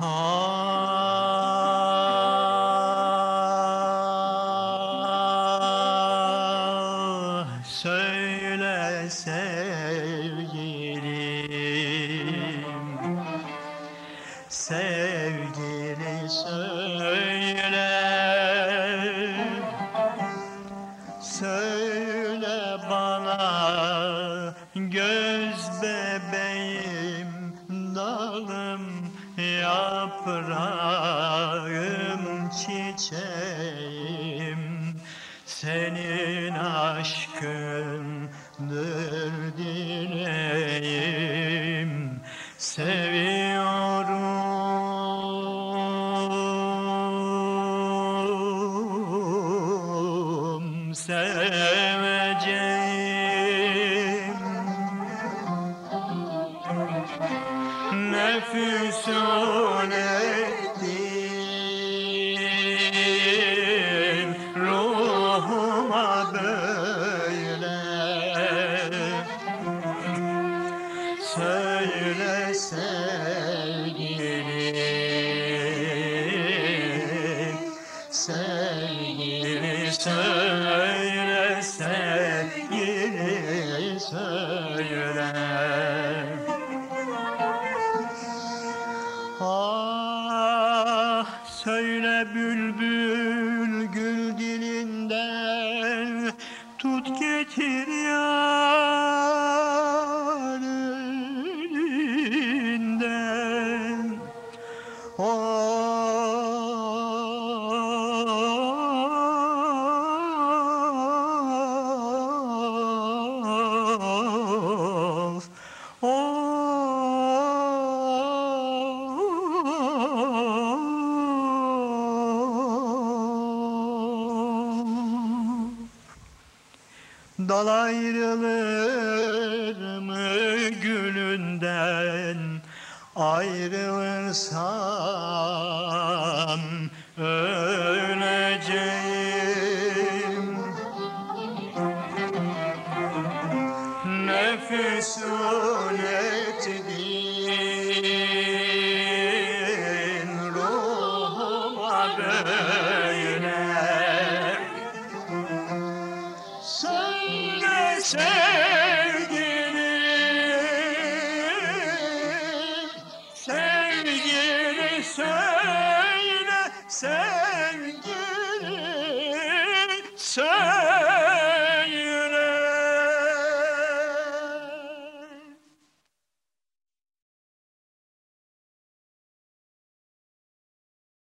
Ah söyle sevgilim. Sevgili söyle. Söyle bana göz bebeğim dalım yaprağım çiçeğim. Senin aşkındır dileğim. Seviyorum seveceğim Nefesun ettin. Ruhuma böyle. Söyle Sevgili söyle you. Dal ayrılır mı gülünden? Ayrılırsam öleceğim. Nefesun ettin ruhuma Sevgilim, sevgili söyle, sevgili.